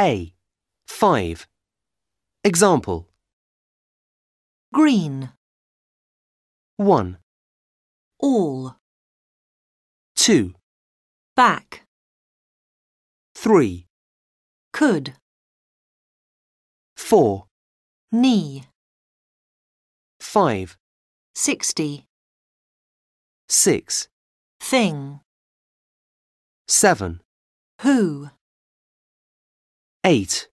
A. 5. Example. Green, 1, all, 2, back, 3, could, 4, knee, 5, 60, 6, thing, 7, who, 8.